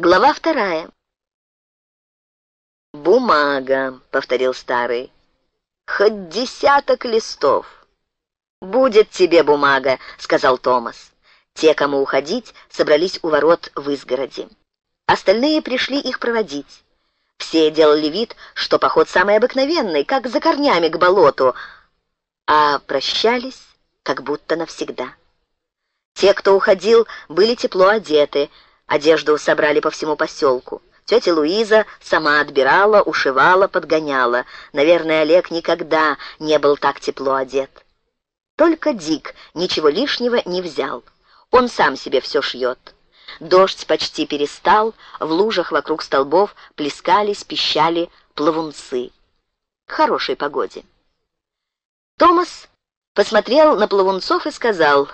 Глава вторая. «Бумага», — повторил старый. «Хоть десяток листов». «Будет тебе бумага», — сказал Томас. Те, кому уходить, собрались у ворот в изгороди. Остальные пришли их проводить. Все делали вид, что поход самый обыкновенный, как за корнями к болоту, а прощались как будто навсегда. Те, кто уходил, были тепло одеты, Одежду собрали по всему поселку. Тетя Луиза сама отбирала, ушивала, подгоняла. Наверное, Олег никогда не был так тепло одет. Только Дик ничего лишнего не взял. Он сам себе все шьет. Дождь почти перестал, в лужах вокруг столбов плескались, пищали плавунцы. К хорошей погоде. Томас посмотрел на плавунцов и сказал,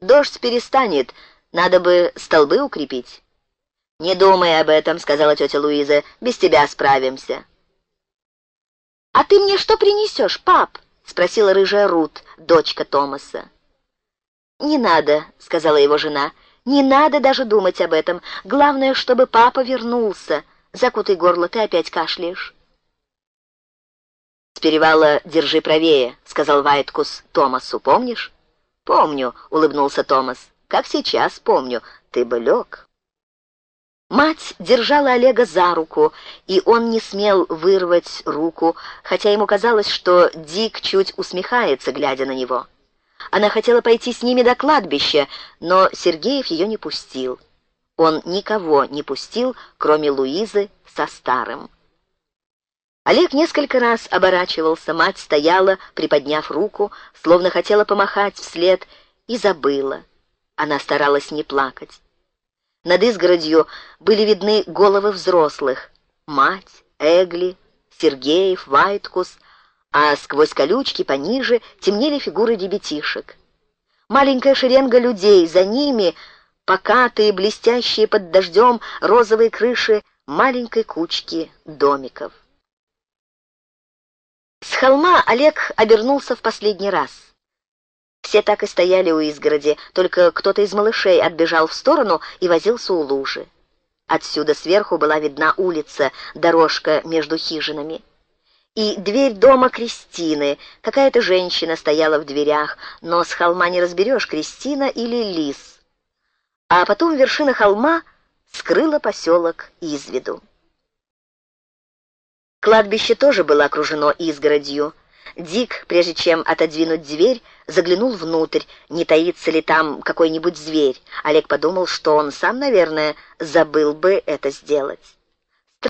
«Дождь перестанет, надо бы столбы укрепить». «Не думай об этом», — сказала тетя Луиза. «Без тебя справимся». «А ты мне что принесешь, пап?» — спросила рыжая Рут, дочка Томаса. «Не надо», — сказала его жена. «Не надо даже думать об этом. Главное, чтобы папа вернулся. Закутай горло, ты опять кашляешь». «С перевала держи правее», — сказал Вайткус Томасу. «Помнишь?» «Помню», — улыбнулся Томас. Как сейчас помню, ты бы лег. Мать держала Олега за руку, и он не смел вырвать руку, хотя ему казалось, что Дик чуть усмехается, глядя на него. Она хотела пойти с ними до кладбища, но Сергеев ее не пустил. Он никого не пустил, кроме Луизы со старым. Олег несколько раз оборачивался, мать стояла, приподняв руку, словно хотела помахать вслед, и забыла. Она старалась не плакать. Над изгородью были видны головы взрослых. Мать, Эгли, Сергеев, Вайткус, а сквозь колючки пониже темнели фигуры ребятишек. Маленькая шеренга людей, за ними покатые, блестящие под дождем розовые крыши маленькой кучки домиков. С холма Олег обернулся в последний раз. Все так и стояли у изгороди, только кто-то из малышей отбежал в сторону и возился у лужи. Отсюда сверху была видна улица, дорожка между хижинами. И дверь дома Кристины. Какая-то женщина стояла в дверях, но с холма не разберешь, Кристина или Лис. А потом вершина холма скрыла поселок из виду. Кладбище тоже было окружено изгородью. Дик, прежде чем отодвинуть дверь, заглянул внутрь, не таится ли там какой-нибудь зверь. Олег подумал, что он сам, наверное, забыл бы это сделать.